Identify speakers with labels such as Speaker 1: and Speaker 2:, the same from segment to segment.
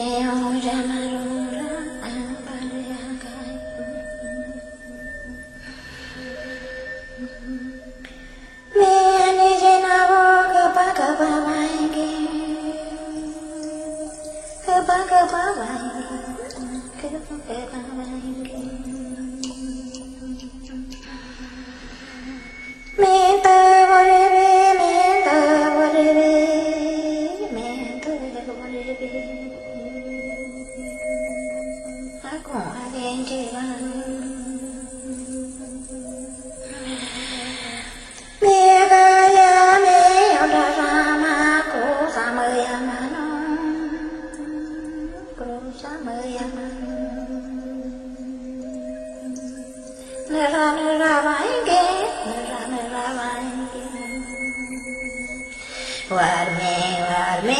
Speaker 1: Te amo, llamarón. khỏa bên trời bằng mẹ ta ya mẹ ông ta ra mà cô sa mời em mà nó cô sa mời em mà nè ra nè ra vãi ghê nè ra nè ra vãi ghê Warme, warme,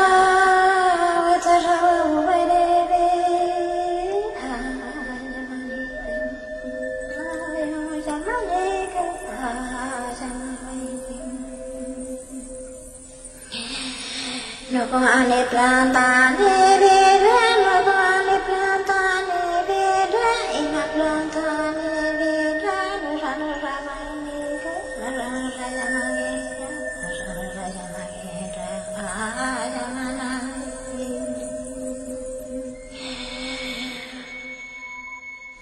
Speaker 1: নবানে প্রাণতানে বেড়ে নবানে প্রাণতানে বেড়ে ইমা প্রাণতানে বেড়ে নরান রামায়ণে নরান রাজামাগে নরান রাজামাগে রাজামানাই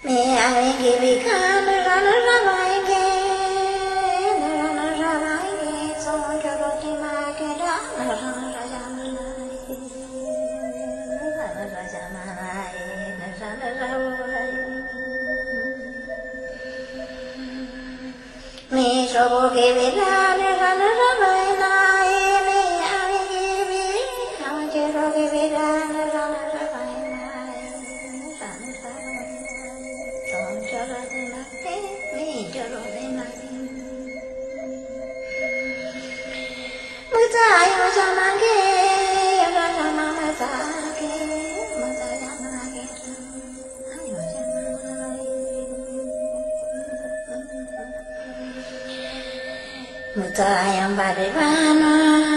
Speaker 1: মে আরে গিবিকা mi so bo ke bi la ne ga na ra ba na e ne a ni ki bi ha ma che ro ke bi la ne ra ba na e ne sa ne sa ba so ma cha ra de na te mi cha Muta Mutayam Bhagavana